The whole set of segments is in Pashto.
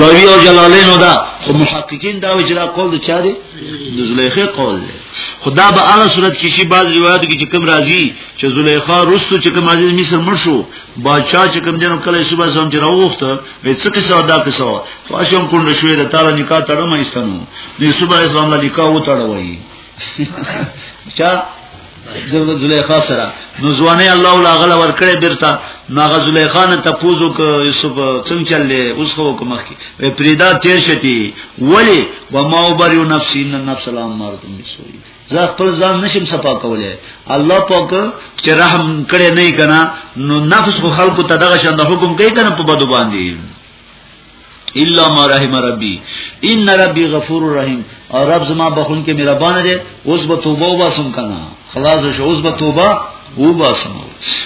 زوی او جلالین او دا خو محققین دا وی چې دا قول د چا دی د زلیخه قول دی خدا به هغه صورت کې شي بعض روایت کې چې کوم راځي چې زلیخه رستو چې کوم عزیز مصر مړ شو بادشاہ چې کوم جنو کله صبح سم چې راوخته وې څه کې سودا کې سو فاشم کونډ شوې د تعالی نکاح تړم ایستنو نو صبح اسلام له نکاح و تړوي چا جنو زلیخا سره نو ځواني الله ولا غلا ور کړې بیرته نو غ زلیخا نه تپوزو ک یوسف څنګه چللې اوس خو کوم کی وی پریدا تیر شتی ولی و ما وبر یو نفسی ان نفس الام مرد مسوی زه خپل ځان نشم صفا کولای الله پاک چې رحم کړي نه کنا نو نفس خو خلق ته دغه شند حکم کوي کنه په بدو باندې الا ما رحم ربي ان ربي غفور رحيم او رب زما بخون کې مهربان دی اوس به توبه وباسم کنه خلاص شو اوس به توبه وباسم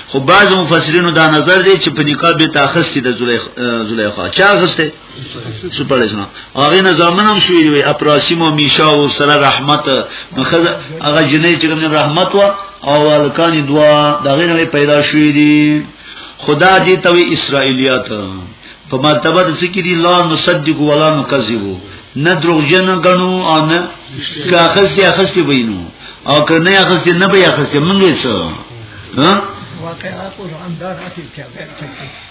خو بعض مفسرینو دا نظر دی چې په نکاح به تاخست د زلیخا چا غسته سپړل شنو هغه نه زمون هم شوی وي اپراسیم او میشا او سره رحمت مخزه هغه جنې چې کوم رحمت وا او الکانی دوا دا غینه پیدا شوی دی خدا دې ته وی اسرایلیات په مرتبه د ذکر لا نصدق ولا نکذب نه دروغجن غنو او نه کاخذ دې اخستې وینو او کنه اخستې نه به اخستې مونږه څه ها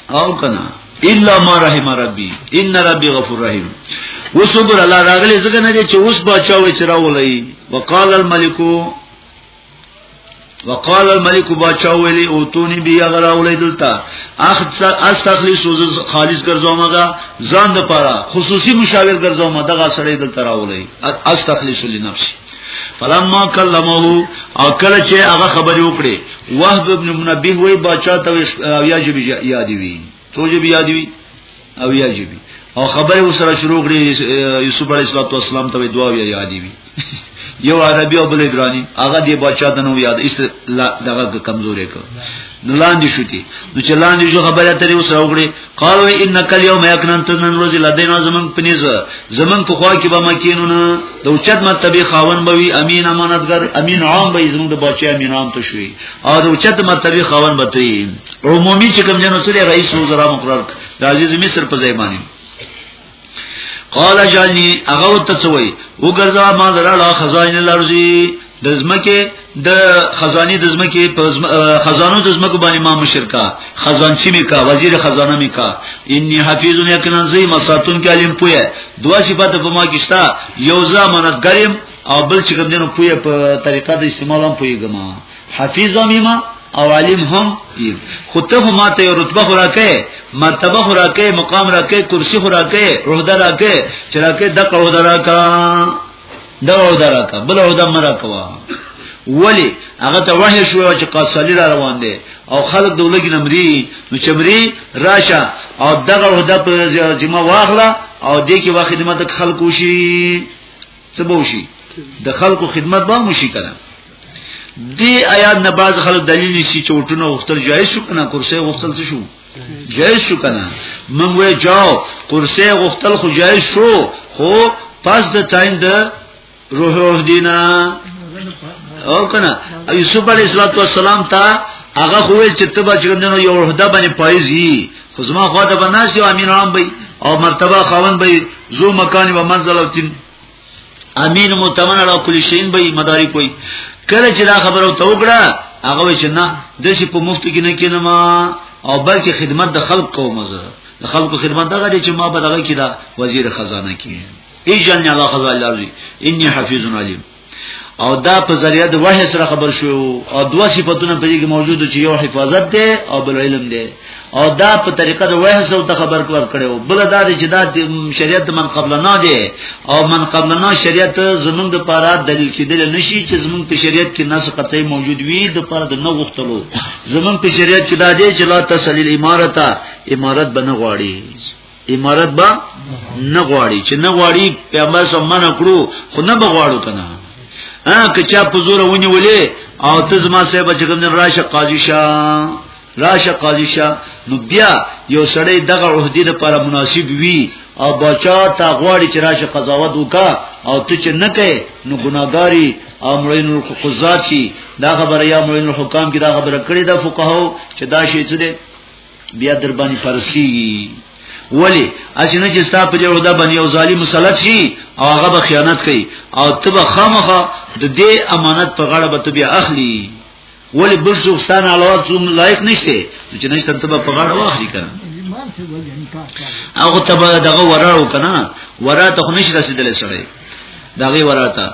او کنه الا ما رحم ربي ان ربي غفور رحيم وصبر الله راغلي ځکه نه چې اوس بچاوي چې راولای وقال الملک وقال الملك باچا ویلی او تونی بیا غراولې دلته اختصر استخلص وز خالص ګرځوم دا ځان د پاره خصوصي مشاور ګرځوم دغه سړی دلته راولې استخلص لنفسي فلما کلمه او کله چې هغه خبرې وکړي وهب ابن منبه وی باچا ته یا جبی یادوي څو جبی یاد وی او یا جبی او خبره وسره شروع کړي یوسف علیه السلام ته دعا وی یاد وی یو عربي او بل ایرانی هغه دی بچا د نو یاد ایست دغه کمزورې کو نو لاندې شو دي نو چې لاندې شو خبره ترې وسره وګړي قالو انک اليوم یکنن تنن روز لدینا زمن پنیز زمن په خوا کې به مکینونه د اوچت مرتبه خاون بوي امین امانتګر امین عام به زموږ د بچي امین عام ته شوي او د اوچت مرتبه خاون به ته عمومي چې کوم جنو سره رئیس وزرا مقرر د عزیز مصر په ځای باندې قال جالني هغه وتسوي وګرځا ما دراله خزائن الارضي د زمکه د خزاني د زمکه په خزانو د زمکه باندې ما مشرکا خزانچی می کا وزیر خزانه می کا انی حفیظ یقینا زی مساتون کې علم پوهه دوا صفات په ما کې شتا یو ځامنت ګریم او بل چې کوم دینو پوهه په طریقه د استعمالام پوهه ګما حفیظ هم ما او عالم هم یم خو ته هم ماته یو رتبه خو راکې مرتبه خو راکې مقام راکې کرسی خو راکې عہده راکې چې راکې د عہده راکا د عہده راکا بل عہده مرا کوا ولی هغه ته وحی شو چې قاصلی را روان دي او خلک دولګی نمری نو چمری راشه او دغه عہده په ذمہ واخله او دې کې واخې خدمت خلکو شي څه بوشي د خلکو خدمت به مو شي کنه دی آیات نه باز خلک دلیل شي چې وټونه وختل جایز شو کنه کرسي وختل څه شو جایز شو کنه من وې جاو کرسي وختل خو جایز شو خو پس د تاین د روح روح دینا او کنه یوسف علی السلام ته هغه خو ویل چې تبا چې نن یو وحده باندې پایزي خو زما خو ته بناسي او امین عام بي او مرتبه خاون بي زو مکان و منزل او تین امین متمن علی کل شین به مدارک وي کله چې دا خبره ته وکړه هغه چې نه د شي په مفت کې نه کینم او بلکې خدمت د خلق کوم زه د خلق خدمت دغه چې ما به دغه کې دا وزیر خزانه کې ایجن الله خزانه الله انی حفیظ علیم او دا په ذریعہ د وحی سره خبر شو او دوه صفاتونه په دې کې موجود چې یو حفاظت دی او بل علم دی او دا په طریقه د وحس او خبر کور کړو بل دا چې دا شریعت من قبل نه دی او من قبل نه شریعت زمونږ د پاره دلیل کېدل نشي چې زمونږ په شریعت کې نس قطعي موجود وي د پاره د نه غختلو زمونږ په شریعت کې دا دی چې لا تسلیل امارته امارت بنه غواړي امارت با نه غواړي چې نه غواړي پیغمبر صلی الله علیه کړو خو نه بغواړو کنه ها که چا په زور ونی ولې او ته زما صاحب چې کوم راشه قاضي شه راشه قاضي شه نو بیا یو سړی دغه عہدی لپاره مناسب وي او بچا تا غواړي چې راشه قضاوت وکا او ته چې نه کوي نو ګناګاری او مړین القضات شي دا خبره یا مړین الحکام کې دا خبره کړې ده فقهاو چې دا شی څه دی بیا در باندې فرسی ولی اسنه چې ستا په دې ودا باندې یو ظالم مسلط شي او هغه به خیانت کوي او ته به خامخه د دې امانت په غاړه به ته بیا اخلي ولی بل څوک ستانه علاوه څوم لایق نشته چې نشته ته په غاړه واخلي کنه هغه ته دغه وراو کنه ورا ته نشي رسیدلې سره دغه ورا ته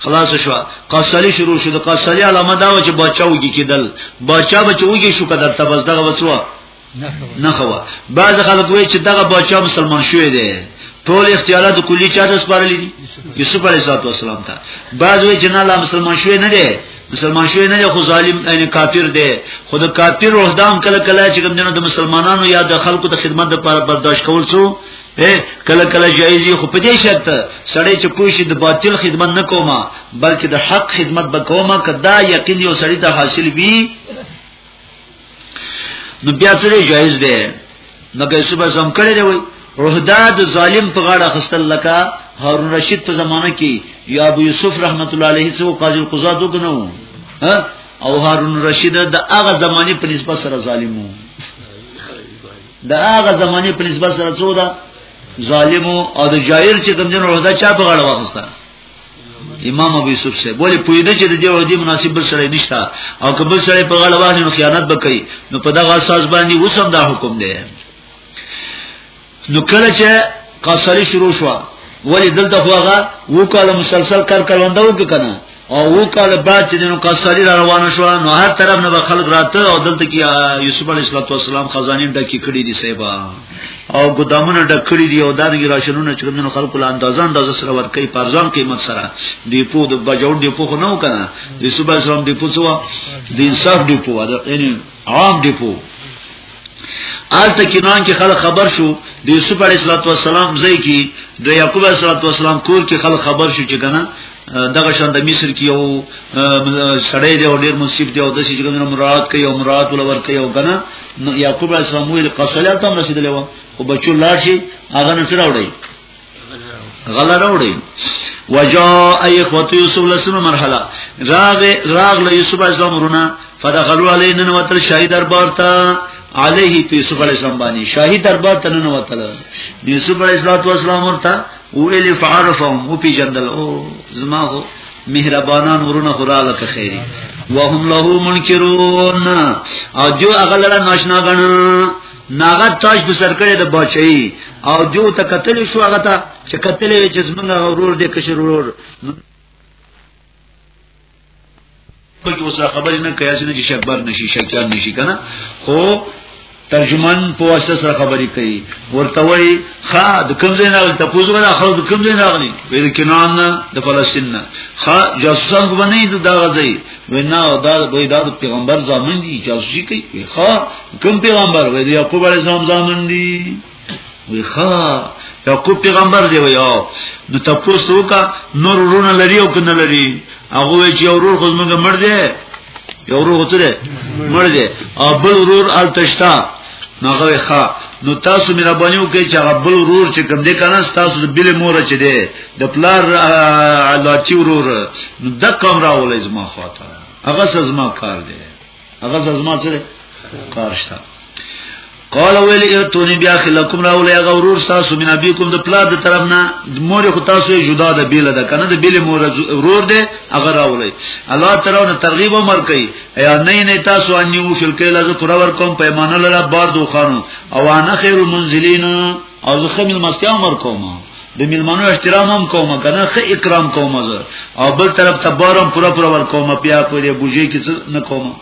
خلاص شو قصلی شروع شو د قصلی علامه دا و چې بچاوږي کېدل بچا بچوږي شو کدل تبز دغه وسوه نه خوا بعض خلک وایي چې دغه بچا مسلمان شوی دی ټول اختیارات کلی چا ته سپارلې دي یوسف علیه السلام ته بعض وایي چې نه لا مسلمان شوی نه دی مسلمان شوی نه خو ظالم یعنی کافر دی خو د کافر روح دام کله کله چې کوم د مسلمانانو یا د خلکو د خدمت لپاره برداشت کول څو کله کله جایزي خو په دې شرط سړی چې پوښي د باطل خدمت نه کومه بلکې د حق خدمت به کومه کدا یقین یو سړی ته حاصل وي نو بیا سره جایز دی نو که څه به زم کړی دی وای روحدا د ظالم په غاړه خستل لکه هارون رشید په زمانه کې یا ابو یوسف رحمت الله علیه سو قاضی القضات وګنو او هارون رشید د هغه زمانه په نسبت سره ظالمو د هغه زمانه په نسبت سره څو ده ظالم او د جایر چې کوم جن روزه چا په غاړه واخسته امام ابو یوسف سے بوله پویده چې د دې ودی مناسب بل سره نشتا او که بل سره په غاړه باندې خیانت وکړي نو په دغه اساس باندې وسم دا حکم دی نو کله چې قصری شروع شو ولی دلته خو هغه وکاله مسلسل کار کروندو کې کنه او وکاله بعد چې نو قصری را روان شو نو هر طرف نه به خلک راته او دلته کې یوسف علی السلام خزانه ډکی کړی دي سیبا او ګدامونه ډک کړی دي او دانګي راشنونه چې نو خلکو له اندازان انداز سره ورکې پرځان قیمت سره دی په د بجوړ دی په خو نه وکنه یوسف علی السلام دی په څو د انصاف دی په واده یعنی عام ډیپو آلته کنان کې خلک خبر شو د یوسف علی السلام ځای کې د یعقوب علی السلام کور کې خلک خبر شو چې کنه دغه شان د مصر کې یو سړی دی او ډیر مصیب دی او د شي څنګه مراد کوي او مراد ول ورته یو کنه یعقوب علی السلام ویل قصلا تم رسیدلی و او بچو لاړ شي هغه نن سره وړي غل راوړي وجاء اخوت یوسف لسمه مرحله راغ راغ له یوسف اسلام ورونه فدخلوا علينا نوتل شاهي دربار ته عليه یوسف علی السلام باندې شاهي دربار ته نوتل یوسف علی السلام ورته ویل فعرفهم او پی جندل او زما هو مهربانان ورونه خوراله که خیری وهم له منکرون او جو اغلره ناشنا غنه ناغه تاج د سرکړې د بچي او جو ته قتل شو هغه ته چې قتل یې چې زمونږ ورور دې کشر ورور په کې اوسه خبرې نه کوي چې شکبر نشي شکچان نشي کنه خو ترجمان په واسطه سره خبرې کوي ورته وای خا د کوم ځای نه ته پوزو غلا خو د کوم ځای نه غني ویل کینان د فلسطین نه خا جاسوسان باندې د دغه ځای وینا او دا وای دا پیغمبر زامن دي جاسوسي کوي وی ښا کوم پیغمبر وای دی یعقوب علی السلام زامن دي وی ښا یعقوب پیغمبر دی وای او نو تاسو وکا نور ورونه لري او کنه لري هغه وی چې ورور خو زمونږ مړ دی یو ورور ته مړ دی او بل ورور التشتا نو هغه ښا نو تاسو میرا بنیو کې چې هغه بل ورور چې کوم دې کنه تاسو د بل مور چې دې د پلار علاتی ورور نو د کوم راولې زما خاطر هغه زما کار دی هغه زما سره کار شته قال ویل اتونی بیا خلکم راولې هغه ورور تاسو مینا بیکم د پلار د طرف نه مور خو تاسو یې جدا ده بیل ده کنه د بیل مور ورور دی هغه راولې الله تعالی ترغیب عمر کوي ایا نه نه تاسو ان یو فل کله ز کور ور کوم پیمانه لرا بار دو خانو او انا خیر المنزلین او زه خمل مستیا مر کوم د ملمنو احترام هم کوم کنه خه اکرام کوم زه او بل طرف ته بارم پورا پورا ور کوم بیا په دې بوجي کې څه نه کوم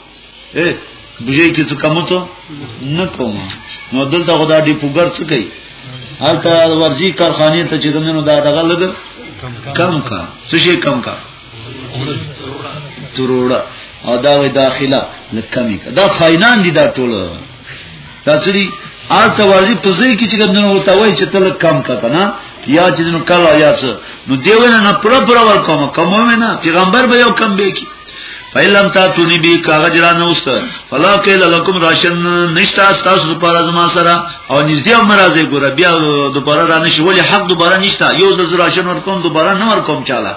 اے بوجي کې څه کوم ته نه کوم نو دلته خدا دې پوګر څه کوي هلته ورځي کارخانه ته چې دنه دا دغه لګ کم کا څه شي کم کا تروړه او دا وی داخله لکمی کا دا خاینان دي دا ټول دا سری آلته ورځي په ځای کې چې ګندنه وتا وای چې تل کم کا کنه یا چې نو کله یا څه نو دیو نه پر پر ور کوم کوم نه پیغمبر به یو کم به کی فیلم تا تونی بی کاغذ را نوست فلا کیل لکم راشن نشتا تاسو دوپاره زما سره او نږدې هم راځي ګور بیا دوپاره را نشي ولی حق دوپاره نشتا یو د راشن ورکوم دوپاره نه ورکوم چاله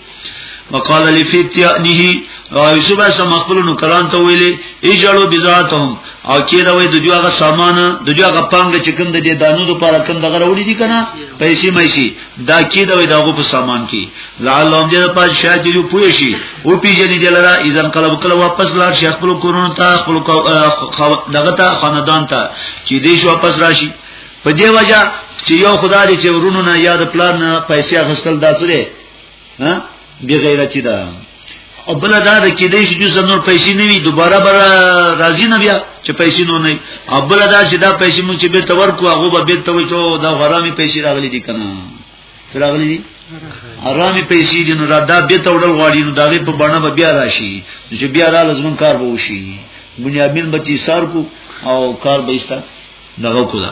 وقال لي في تيانه او یوسف اسلام خپل نو کلان ته ویلي ایجلو بذاتهم او کې دا وې د دوی هغه سامان د دوی هغه پنګ چې کوم د دې دانو لپاره کوم دغه وړي دي کنه پیسې مې شي دا کې دا وې دغه په سامان کې لعلهم دې په شاید یو پوي شي او پیژنې دې لرا اذن قلب کله واپس لاړ شي خپل کورونه ته خپل دغه ته خاندان ته چې دې شو واپس راشي په دې وجہ چې یو خدای چې ورونو نه یاد پلان نه پیسې اخستل داسره ها بی غیرتی ده او بل دا د کې دې چې څو نور پیسې نه وي دوباره بر راځي نه بیا چې پیسې نو نه او بل دا چې دا پیسې مونږ چې به تور کو هغه به به توي ته دا حرامي پیسې راغلي دي کنه راغلي دي حرامي پیسې دي نو را دا به توړل غواړي نو دا په باندې به بیا راشي چې بیا را لازم کار به وشي بنیامین بچی سار کو او کار به ایستا دغه کولا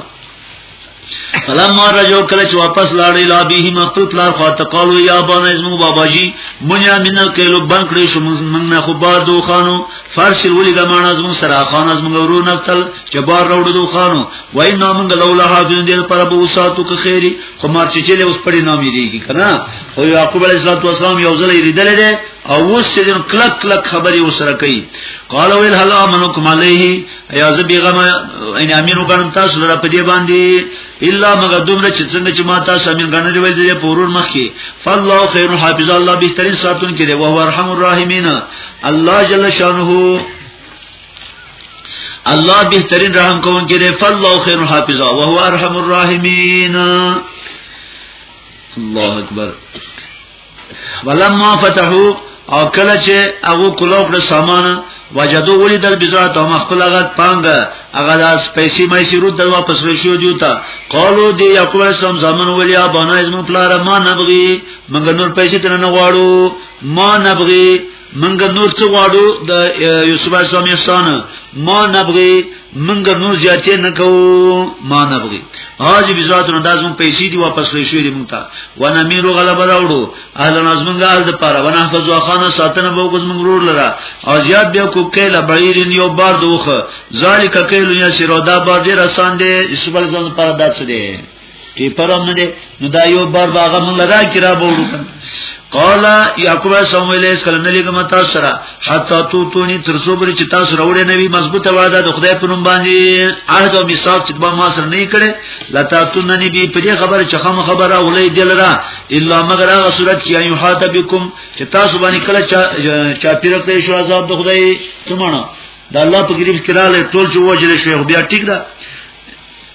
فلما رجو کله چې واپس لاړې لا به مخفل پلار خواته قالو یا بان ازمو بابا جی منیا من کلو بند کړې شو موږ نه خو بار دو خانو فرش ولې د مان ازمو سره خان ازمو ورو نفتل چې بار راوړو دو خانو وای نام غل الله حافظ دې پر ابو ساتو که خیری خو مار چې چلے اوس پړې نام یریږي کنه خو یعقوب علیه السلام یو ځل یې لیدل دي او اوس چې کلک کلک خبري وسره کوي قالو الهلا منکم علیه ایا زه بیغم ان امیر وګڼم تاسو لپاره په دې باندې الا مگر دومره چې څنګه چې ما تاسو امیر غنلې وای دې پورور مخکي فالله خیر حافظ الله بهترین ساتون کړي او ارحم الراحمین الله جل شانه الله بهترین رحم کوون کړي فالله خیر حافظ او هو ارحم الراحمین الله اکبر ولما فتحو او کله چې هغه کلو کړ سامان وجدو ولیدل بزات او مخبل هغه پاند هغه داس پیسې مې شروع د واپس رشو دیو تا قالو دی یعقوب اسلام زامن ولیا بنا ازم پلار ما نبغي مګر نور پیسې تر نه غواړو ما نبغي منګ نور څه غواړو د یوسف اسلام احسان ما نبغي منګ نور زیاتې نه کوو ما نبغي هاج بذات نو داس مون پیسې دی واپس لې شوې مونږ ته وانا میرو غلبه راوړو اهل نازمنګ حال د پاره وانا حفظ واخانه ساتنه به کوز مونږ رور لره او زیات بیا کو کله بعیرین یو بار دوخه ذالک کله یا سیرو دا بار ډیر آسان دی یوسف اسلام پر داس دی تی پرم نه دی نو دا یو بار باغ مونږ لرا کی را بوړو قال یعقوب اسلام علیه السلام نه لګم تاسو سره حتا تو تو ني تر څو بری چې تاسو راوړې نه وي مضبوطه وعده د خدای په نوم باندې عهد او میثاق چې با ما سره نه کړي لتا تو نه ني بي په خبر چې خام خبره ولې دلرا الا مگر هغه صورت چې ایو حتا بكم چې تاسو باندې کله چا پیر کړی شو عذاب د خدای څمانه د الله په گریب کې رااله ټول چې وجل شو بیا ټیک ده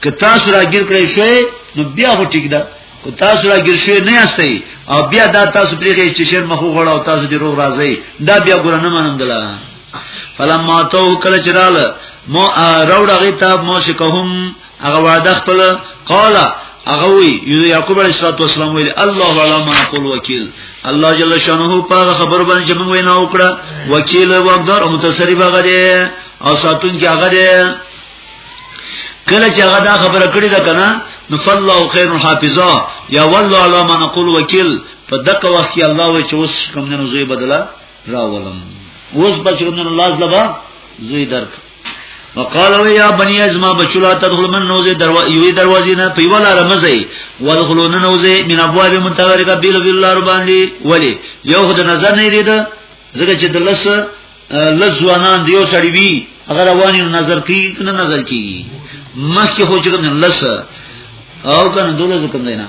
که تاسو راګیر کړئ شوي نو بیا هو ټیک ده که تاسو راګیر شوي نه یاستئ او بیا دا تاسو پرېږئ چې شر مخ وغوړ او تاسو دې روغ راځئ دا بیا ګور نه منم دلا فلما تو کله چراله مو راوړ هغه ته مو شکهم هغه وعده خپل قالا هغه وی یعقوب علیه السلام ویل الله علی ما قول وکیل الله جل شانه په خبر باندې چې موږ وینا وکړه وکیل او اقدار او متصرف هغه دی او ساتون کې هغه دی کله چې هغه دا خبره کړې ده کنه نو فالله خیر حافظا یا والله علی ما نقول وکیل په دغه وخت کې الله وی چې اوس کوم نه زوی بدلا راولم اوس بچو نه الله زلبا زوی درک وقالو یا بنی ازما بچلا تدخل من نوزه دروا یوی دروازې نه په ولا رمزه ودخلون نوزه من ابواب منتظر کبیل بالله ربانی ولی یو خد نظر نه لري زګه چې د لس لزوانان دیو سړی وی هغه رواني نظر کی کنه نظر کی مخکې هو چې کوم لس او کنه دوله کوم دی نه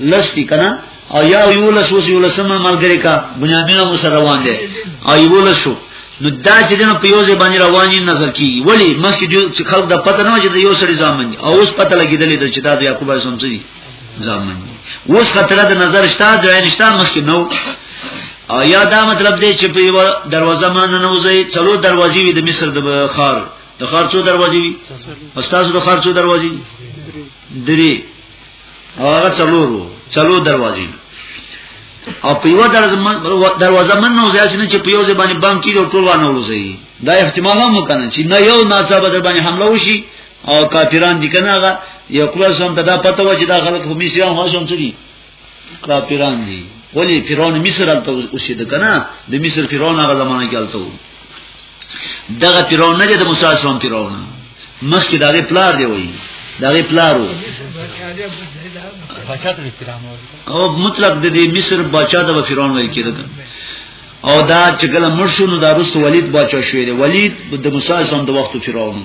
لس کی کنه او یا یو لس وس یو لس ما ملګری کا بنیامین مو سره روان دی او یو لس شو نو دا چې دنه په یوځه باندې رواني نظر کی ولی مخکې چې خلک د پته نه چې یو سړی ځامن او اوس پته لګیدلې چې دا د یعقوب سمڅي ځامن اوس خطر د نظر شته د عین شته مخکې نو او یا دا مطلب دی چې په یو دروازه باندې نه وځي څلو دروازې وي د مصر د خار د خار څو دروازې وي استاد د خار څو دروازې درې او هغه څلورو څلو دروازې او په یو دروازه من نو ځای چې نه چې په یو ځبانه بم کې ټول وانه وځي دا احتمال هم وکنه چې نه یو ناڅه به در باندې حمله وشي او کافران دي کنه هغه یو کله سم ته دا پته و چې دا خلک په مصر هم هڅه کوي کافران دي ولی فرعون مصر الته اوسید کنه د مصر فرعون هغه زمانه کې الته و دغه فرعون نه د موسی اسلام فرعون مخکې دغه پلار دی وایي دغه پلار و او مطلق د دې مصر بچا د فرعون وایي کېده او دا چې کله مرشونو دا رسو ولید بچا شوی دی ولید د موسی اسلام د وخت فرعون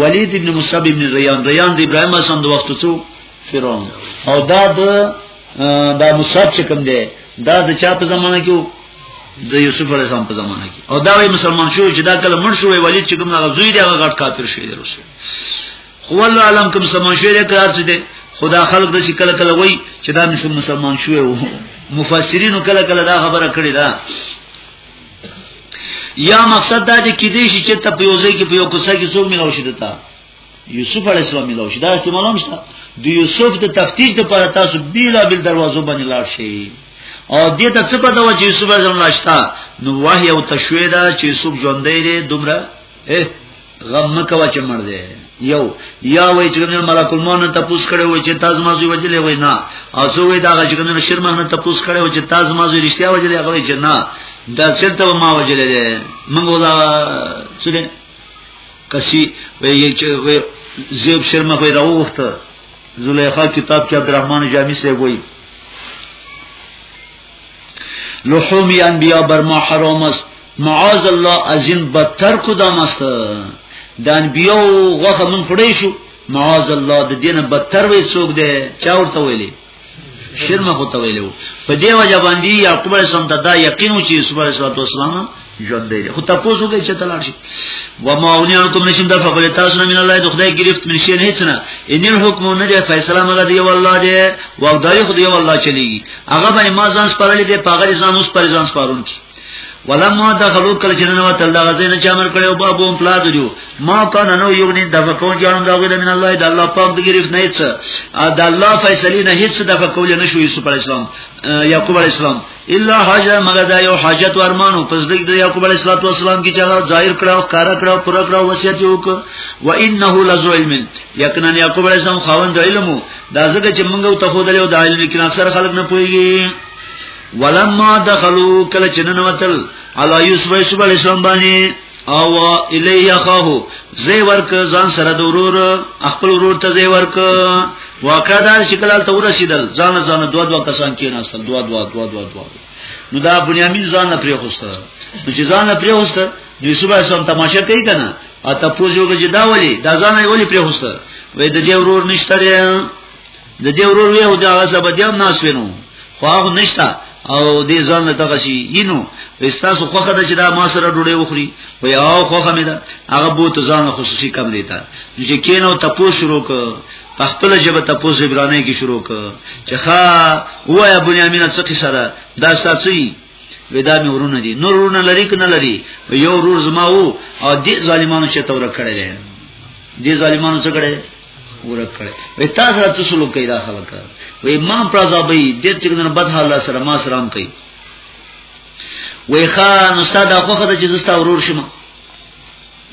ولید ابن مصعب ابن ریان ریان د ابراهیم اسلام د وخت څو فرعون او دا د دا مصعب چې کوم دی دا د چا په زمانه کې د یوسف علی السلام په زمانه کې او دا وی مسلمان شو چې دا کله مړ شو ولید چې کوم هغه زوی دی هغه غټ کافر شوی دی رسول خو الله علم کوم مسلمان شوی دی کار څه دی خدا خلق د شي کله کله وای چې دا مسلمان شوی وو مفسرین کله کله دا خبره کړې ده یا مقصد دا چې کې دې شي چې ته په یو ځای کې په یو کوڅه کې څوک ملاو شي دتا یوسف علی السلام ملاو شي دا احتمال هم شته د یوسف د تفتیش لپاره تاسو بیلا بیل دروازو باندې لاړ شئ او دې ته څه پته و چې یوسف علی السلام لاشتا نو وحی او تشویدا چې یوسف ژوندې لري دومره غم مکوا چې مړ دی یو یا وای چې کوم ملک الموت نه تپوس کړي وای چې تاسو ما زوی وجلې وای نه او څو وای دا چې کوم شرمه نه تپوس کړي وای چې تاسو ما زوی رښتیا وجلې هغه چې نه دا چرته ما وجلې دی موږ ولا څه دی کسي وای چې وای زیب شرمه وای راوخته زلیخا کتاب کې عبدالرحمن جامی سه وای لحوم انبیاء بر ما حرام است معاذ الله ازین بدتر کو دا مست د انبیو غوخه من خړې شو معاذ الله د دینه بدتر وې څوک دی چا ورته ویلې شرمه خو ته ویلو په دې وجه باندې یعقوب علیه السلام ته دا یقین و چې یوسف علیه السلام ژوند دی خو تاسو کې چې تلل شي و ما اونیان کوم نشم د فقل تاسو نه من الله د خدای گرفت من شي نه هیڅ نه ان الحكم نه دی فیصله مګه دی والله دی و خدای خدای والله چلیږي هغه باندې ما ځان سپارلې دی پاګل ځان اوس پر ځان سپارون کی ولما دخلوا کل جنن و تل دغه زین چې امر کړو باب هم پلا دیو ما کان نو یو نه دغه کو جوړم دا غوډه من الله د الله پاک د گرفت نه هیڅ د الله فیصله نه هیڅ دغه کول نه شو یوسف علی السلام یعقوب علی السلام الا حاجه مگر دا یو حاجت و ارمانو پس د یعقوب علی السلام کی چا ظاهر کړو کارا کړو پورا کړو وصیت یو ک و انه لزو علم یقینا یعقوب علی السلام خاوند علم دا زګه چې موږ ته خو دلو د علم کې اکثر خلک نه پويږي ولما دخلوا کله چې ننوتل علی یوسف یوسف علی السلام باندې او الی اخاه زی ورک ځان سره د ورور خپل ورور ته زی ورک واکدار شکل ته ورسیدل ځان ځان دوه دوه کسان کې ناستل دوه دوه دوه دوه دوه نو دا بنیامین ځان نه پرې خوسته نو چې ځان نه پرې خوسته نو یوسف علی السلام تماشا کوي کنه اته پوزیږي چې دا ولی دا ځان یې ولی پرې خوسته وې د دې ورور نشته د دې ورور یو دا هغه سبا دیم ناس وینو خو هغه نشتا او دې ځان له تغه شي ینو استاسو خوخه د چې دا ما سره ډوډۍ وخوري و یا خوخه مې ده هغه بو ته ځان خصوصي کم دیتا چې کینو تپو شروع ک په خپل جبه تپو زبرانه کې شروع ک چې ښا وایا بنیامین څه قصه ده دا ساتي ودا مې ورونه دي نور ورونه لري کنه لري یو ورور زما وو او دې ظالمانو چې تور کړل دي ظالمانو څه کړل ورک کړي وې تاسو راته سلو کوي دا خلک وې ما پرځابې د تیر نه بد حال سره ما سلام کوي وې خان استاد خوخه د جزستا ورور شم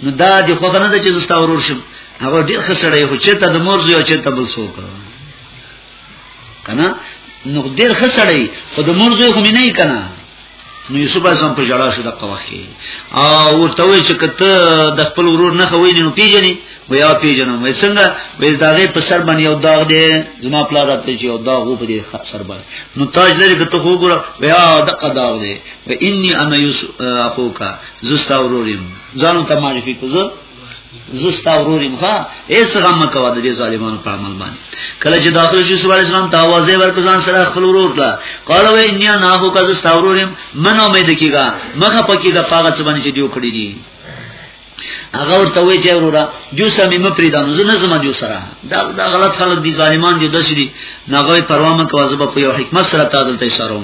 نو دا د خوخه نه د جزستا ورور شم هغه ډیر خسړې هو چې ته د مور زو چې ته بل څوک کنه نو ډیر خسړی خود مرزه خو مې نه کنه نو یوسف اسلام په جړا شو د قواخ کې او ورته وی چې کته د خپل ورور نه خوي نو پیژني ویا پیژنم وای څنګه وای داغه په سر باندې یو داغ دی زما پلا راته چې یو داغ وو په دې سر باندې نو تاج لري کته خو ګور ویا دغه داغ دی و انی انا یوسف اخوکا زستا ورورم ځانو ته معرفي کوزه زستا وروري مخه هیڅ غم مکو د دې ظالمانو په عمل باندې کله چې داخل شو صلی الله علیه وسلم تاوازه ورکزان سره خپل ورور ته قال و ان نه هو کا زستا ورورم من امید کیګا مخه پکیګا پاګه څه باندې دیو کړی دي هغه ورته وی چې وروره جو سمې م پریدم زه نه زما جو سره دا دا غلط خلک دي ظالمان دي دشري ناغوي پروا مکو زب په یو حکمت سره تعادل ته اشاره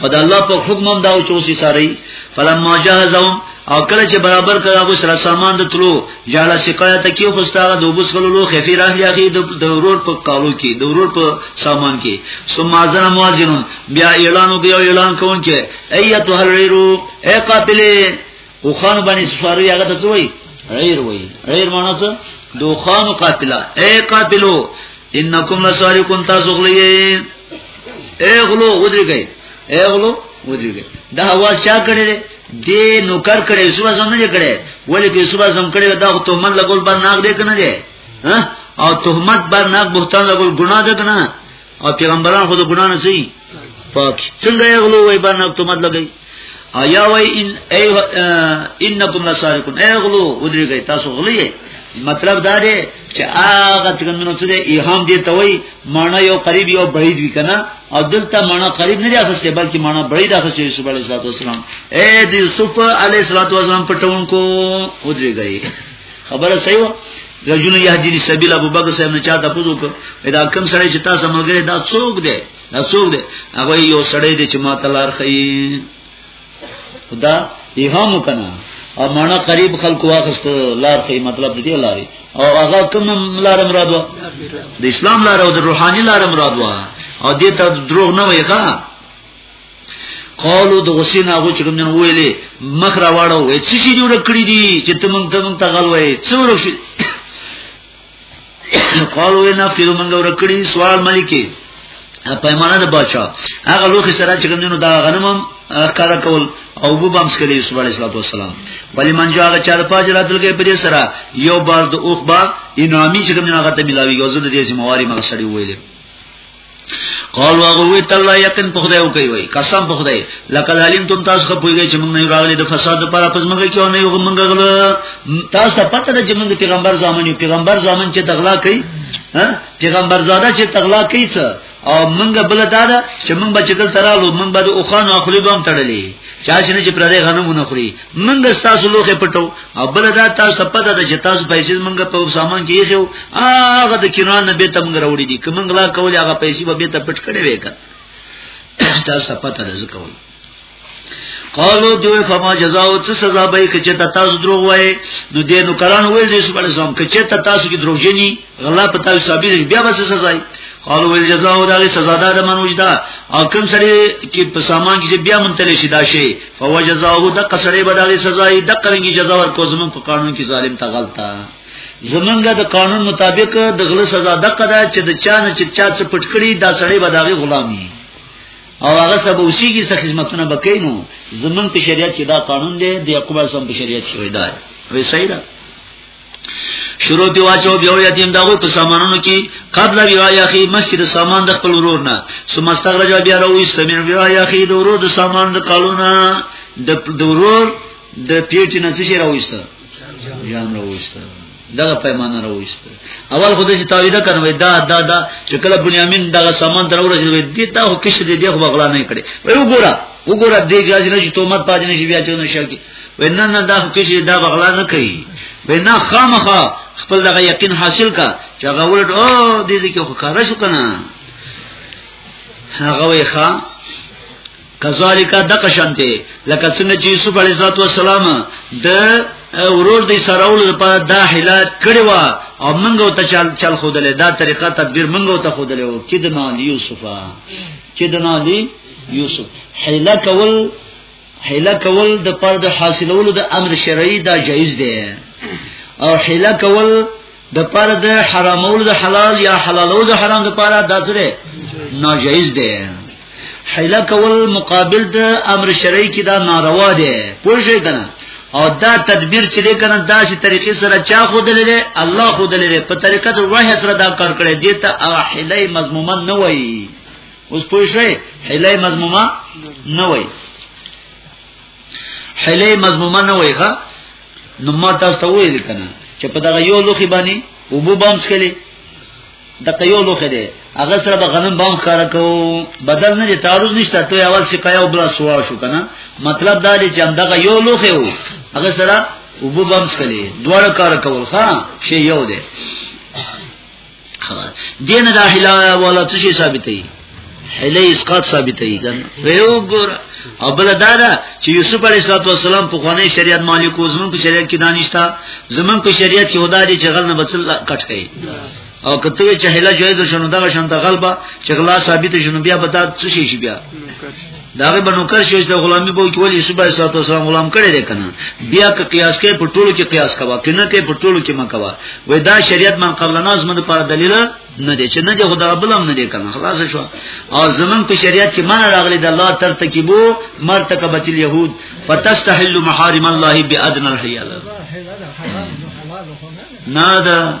خدای الله په حکم هم دا چې اوسې ساري فلما جهزهم او کله چې برابر کړه ابو سره سامان د تلو جاله شکایت کی خو ستاره د ابو سره لو خفي راځي اخی د ضرور په کالو کې د ضرور په سامان کې ثم ازن موازن بیا اعلان وکړ اعلان کوونکې ایتو هل ریرو اے قاتله اوخان باندې سفاری هغه ته وای غیر وای غیر معنا څه دوخان قاتلا اے قاتلو انکم لسارقون تاسو غلی اے غلو ودری گئی اے غلو ودری گئی دا هوا چا کړی دی دې نو کار کړی صبح زم نه کړی ولې کې صبح زم کړی دا خو تهمت لګول بر ناغ دې کنه دی او تهمت بر ناغ بهتان لګول ګناه ده کنه او پیغمبران خو د ګنا نه سي پاک څنګه یې غلو وای باندې ته مطلب دی ایا وای ان ای انکم لسارقون ای غلو ودرېږي تاسو غلې مطلب دا دی چې هغه څنګه چې ایهام دی ته وای معنی یو قریب یو بعید وی کنه او دلته معنی قریب نه دی اخستې بلکې معنی بعید اخستې یوسف علیه السلام اے د یوسف علیه السلام پټونکو ودرېږي خبره صحیح و رجل یهدی سبیل ابو بکر صاحب نه چا ته پوزو کو دا کم سړی چې تاسو ملګری دا څوک دی دا څوک دی هغه یو سړی دی چې ما تلار خي خدا ایهام کنه او معنا قریب خلق واخست لار خي مطلب دی لاري او هغه کوم لار مراد و د اسلام لار او د روحاني لار مراد و او دې ته دروغ نه وي ښا قالو د غسین هغه چې کوم جن ویلې مخ را واړو وې څه شي جوړ کړی دي چې ته مونږ ته مونږ ته غل وې څو رخصي قالو وې نه کېدو مونږ ور کړی سوال ملکی پیمانه د بچا هغه لوخي سره چې کوم دا غنم کار کول او بو بام سکلی یوسف علی السلام ولی من جو هغه چا د پاج راتل کې په دې سره یو بار د اوخ با انعامی چې کوم هغه ته ملاویږي او زه د دې سیمواري مغسړی ویلم قال واغوی تعالی یقین په خدای وکي وای قسم په خدای لقد علمتم تاسو خو پوهیږئ چې موږ نه راغلي د فساد لپاره پس موږ کې نه یو موږ غل تاسو ته پته ده چې موږ پیغمبر ځامن یو پیغمبر ځامن چې تغلا کوي ها پیغمبر زاده چې تغلا کوي څه او موږ بل دا ده چې موږ بچ دل ترالو موږ به د اوخان اخلي دوم تړلې چا شنه چې پردې غنمونه خوري منګه تاسو لوخه پټو او بل دا تاسو پته ده چې تاسو پیسې منګه په سامان کې یې خو هغه د کینان نه به تم غوړې دي کوم غلا کول هغه پیسې به ته پټ کړې وې تاسو پته ده زه کوم قالو دوی فما جزاو څه سزا به کچه ته تاسو دروغ وای نو دې نو کران وې دې سبحان الله کچه ته تاسو کې دروغ جنې غلا په تاسو ثابت بیا به سزا وي قالو ول جزاء او دغه سزا ده د منوج ده او کوم سره کې په سامان کې بیا منتل شي دا شي فو جزاءه د قصړې به دغه سزا یې د قرنګي جزاء ور کو زمون په قانون کې ظالم ته غلطه زمونږه د قانون مطابق د غلا سزا د قدا چې د چا نه چې چا څه پټ کړي دا سړی به دغه غلامي او هغه سبا اوسېږي چې خدمتونه وکینو زمون په شریعت کې دا قانون دی د یعقوب اسلام په شریعت کې وای دا وی صحیح ده شروع دی واچو بیو یتیم دغه په سامانونو کې قبل بیا یخی مسجد سامان د خپل ورور نه ثم استخرج بیا روي سمیر بیا یخی د ورور د سامان د قالونه د ورور د پیټ نه څه شي راويسته جام راويسته دغه پیمانه راويسته اول خو دې تاویده کړو دا دا دا چې کله بنیامین دغه سامان درو رسېدل دي تا هو کې شې دې خو بغلا نه کړي وای وګوره وګوره دې جاج نه چې تومت پاتې نشي بیا چې نشي کی ونه نه دا خو کې دا بغلا نه کوي ونه خامخه خپل دغه یقین حاصل کا چې هغه ولټ او دې دې کې خو کار شو کنه هغه وي ښا کذالک دقشنته لکه څنګه چې یوسف علیه السلام د ورور دی سراول لپاره دا حلات کړي وا او منګو ته چل چل خودلې دا طریقه تدبیر منګو ته خودلې او کیدنا یوسفا کیدنا دی یوسف حیله کول حیله کول د پر د حاصلولو د امر شرعي دا جایز دی او حیله کول د پر د حرامولو د حلال یا حلالولو د حرام د پر د ځره ناجایز دی حیله کول مقابل د امر شرعي کې دا ناروا دی پوه شئ کنه او دا تدبیر چې دی کنه دا چې طریقې سره چا خود لري الله خود لري په طریقه د وحی سره دا کار کړی دی ته او حیله مضمومن نه وایي اوس پوه شئ حله مضمومه نه وای حله مضمومه نه وای ښا نو ما تاسو ته ویل کنه چې په دغه یو لوخي باندې وبو بام سکلی د قیو لوخه دی هغه سره به غنم بام خاره کو بدل نه تعرض نشته ته اول شکایو بلا سوا شو کنه مطلب دا دی چې همدغه یو لوخه وو هغه سره وبو بام سکلی دوړ کار کول ها شی یو دی دین دا حلا ولا څه شي ثابتې حلی اسقاط ثابتې کنه ویو ګور او بل دا دا چې یوسف علی السلام په خوانې شریعت مالک او زمون په شریعت کې دانشتا زمون په شریعت کې خدا دې چې غل نه بچل کټ کړي او کته چې حلا جوړې شنو دا شنت غلبا چې غلا ثابت شنو بیا بتا څه شي بیا داغه بنو کر شوی د غلامی په کې ولی صبح سات او سلام غلام کړي دی کنه بیا که قیاس کې په ټولو کې قیاس کوا کنه کې په ټولو کې مکوا وای دا شریعت من قبل ناز مند پر دلیل نه دی چې نه دی خدا بلم نه دی کنه خلاص شو او زمون په شریعت کې من راغلی د الله تر تکیبو مرتکبه اليهود فتستحل محارم الله بادن الحیال نه دا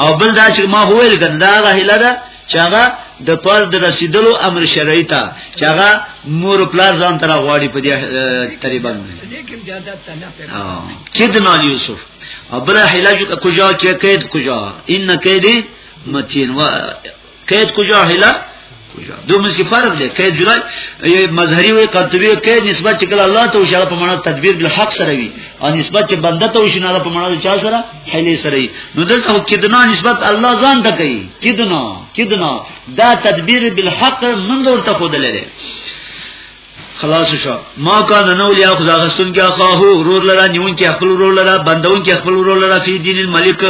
او بل دا چې ما هویل کنه دا غهله ده چاغه د پاره د رسیدلو امر شرعي ته چاغه مور پلار ځان تر غواړي په دې تقریبا چې د نال یوسف ابل حلاج کجا کې قید کجا ان قید متین و قید کجا حلا کجا دوه مې فرق دی قید جلای مظهری وي قطبی قید نسبت چې کله الله ته او شاله په معنا تدبیر بالحق سره وي او نسبت چې بنده ته او شناله په معنا چا سره حلی سره نو دلته کدنا نسبت الله ځان ته کوي کدنا کدنا دا تدبیر بالحق من ورته خود لري خلاص شو ما کان نو لیا خدا غستون کې اخاه ورور لرا نیون کې خپل ورور لرا بندون کې خپل ورور لرا فی دین الملک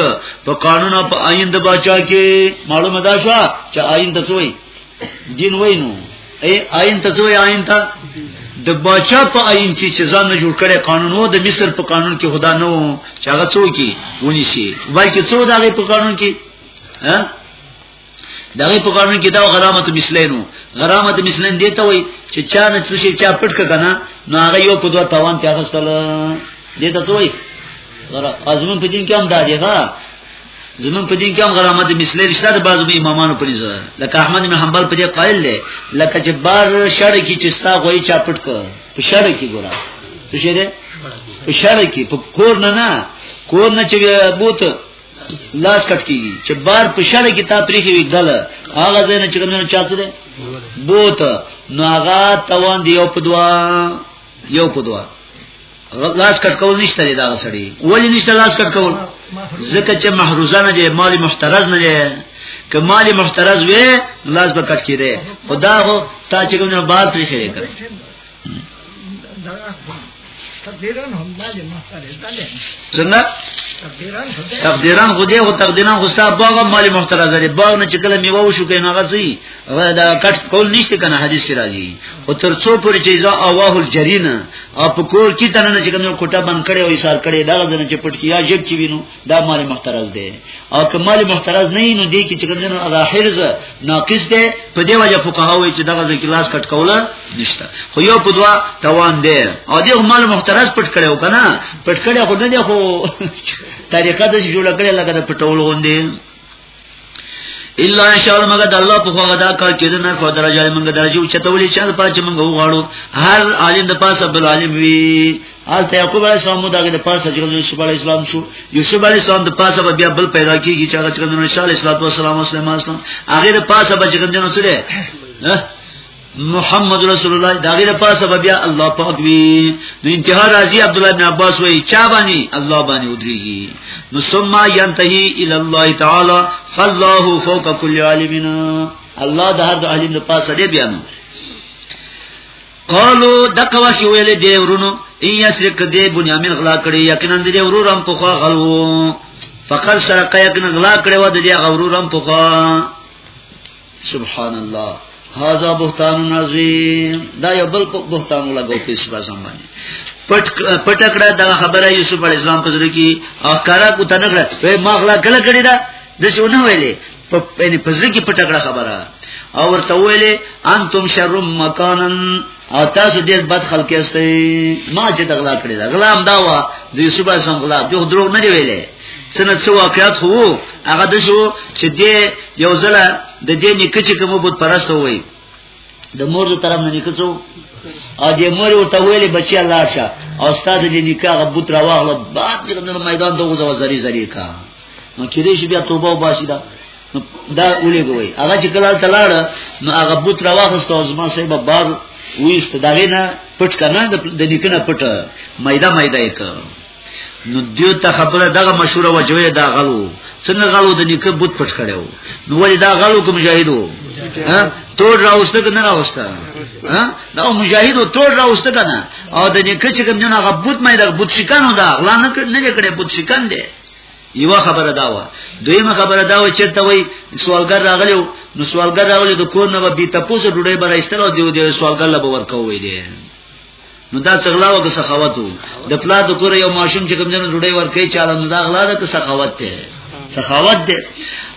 په قانون او په آئین د بچا کې معلومه ده شو چې آئین د څوی دین وینو ای آئین ته څه وای آئین ته د باچا په آئین کې چې ځان نه جوړ کړي قانون وو د مصر په قانون کې خدا نه وو چې هغه څو کې ونی شي بلکې څو دغه په قانون کې ها دغه په قانون کې دا غرامت مثلینو غرامت مثلین دی ته وای چې چا نه څه شي چا پټ کړه نو هغه یو په دوه تاوان کې هغه ستل دی ته څه وای غرامت ازمن په دین کې هم دا دی ها زمون په دین کې هم غرامت مثله رشتہ د بعضو امامانو په نيزه لکه احمد بن حنبل په دې قائل دی لکه چې بار شړ کې چې ستا غوي چا پټ کړ په شړ کې ګورا څه شه ده په شړ کې په کور نه نه کور نه چې بوت لاس کټ کیږي چې بار په شړ کې تا پریخي وی دل هغه ځای نه چې کوم نه چاته ده بوت نو هغه توان دی یو په دوا یو په دوا لاس کټ کول نشته دی دا سړی ولی نشته لاس کټ کول ځکه چې محروزه نه دی مال محترز نه دی که مال محترز وي لاس به کټ کیره خدا هو تا چې کوم نه بار پرې خېره کړ تقدیران هم مال محترز ده څنګه تقدیران خو دې او تقدیران خو ستاسو باغ مال محترز لري باغ نه چې کله میوه وشو کینه غزي او دا کټ کول نشته کنه حدیث کې راځي او تر څو پورې چې ځا اواه الجرین او په کور کې تنه نه چې کوم کوټه بند کړي او ایثار کړي دا غزنه چې پټ کیا جب چې وینو دا مال محترز دی او که مال محترز نه نو دی کې چې کوم نه ادا حرز ناقص دی په دې وجه فقها وایي چې دا غزنه کې لاس کټ کوله نشته خو یو په دوا توان دی او دې مال محترز پټ کړي او کنه پټ کړي خو نه دی خو طریقه د جوړ کړي لکه د پټول غوندي الا ان شاء الله مګر د الله په خوا دا کار چې نه خو درجه موږ درجه او چتولې چې په چې موږ وغواړو هر عالم د پاسه بل عالم وي حضرت یعقوب علیه السلام دا د پاسه چې یوسف علیه السلام شو یوسف علیه السلام د پاسه به بیا بل پیدا کیږي چې هغه چې نبی صلی الله علیه وسلم هغه د پاسه به چې کوم جنو سره محمد رسول الله دا غیر پاسه بیا الله پاک وی نو انتها راضی عبد الله بن عباس وی چا باندې الله باندې ودریږي نو ثم ينتهي الى الله تعالی فالله فوق كل عالمین الله د هر عالم د پاسه دی بیا نو قالو دکوا شی ویل دی ورونو ای یسرک دی بنیامین غلا کړی یقینا دی ورورم په خوا غلو فقر سرقه یقینا غلا کړی و دی غورورم په خوا سبحان الله هاذا بهتان عظیم دا یو بل بهتان لګو په اسلام باندې پټ پټ کړه دا خبره یوسف علی السلام په ځل کې او کارا کو تنه کړه په ماغلا کله کړی دا د څه ونه ویلې په یعنی په ځل کې پټ کړه خبره او ورته ویلې انتم شر مکانن او تاسو ډیر بد خلک یاست ما چې دغلا کړی دا غلام دا وا د یوسف اسلام غلا جو دروغ نه دی ویلې څنګه څو واقعیات خو هغه د شو چې د یو ځله د دې نیکه چې کوم بت پرست وای د مور د طرف نه نیکه څو او د مور ورته ویلې بچی الله شه او استاد دې نیکه غبوت راوغله بعد دغه میدان ته وځو زری زری کا نو کې دې شي بیا توبه وباسي دا دا ولې کوي هغه چې کله تلاړ نو هغه بوت راوخست او زما صاحب بار ویست دا غینا پټ کنه د لیکنه پټ مایده مایده یک نو دیو ته خبره دغه مشوره وجوه دا غلو څنګه غلو د نیکه بوت پټ کړو نو ولې دا غلو کوم مجاهدو ها تور راوسته کنه راوسته ها دا مجاهدو تور راوسته کنه او د نیکه چې کوم نه غبوت مې دا بوت شکانو دا غلا نه کړې بوت شکان دی یو خبره دا و دویمه خبره دا و چې ته وای سوالګر راغلی نو سوالګر راغلی د کور نه به تاسو ډوډۍ برایستل او دیو دیو سوالګر لا به ورکوي دي نو دا څغلا و که سخاوت وو د پلا د کور یو ماشوم چې کوم جن ډوډۍ ورکړي چاله نو دا غلا ده که سخاوت ده سخاوت ده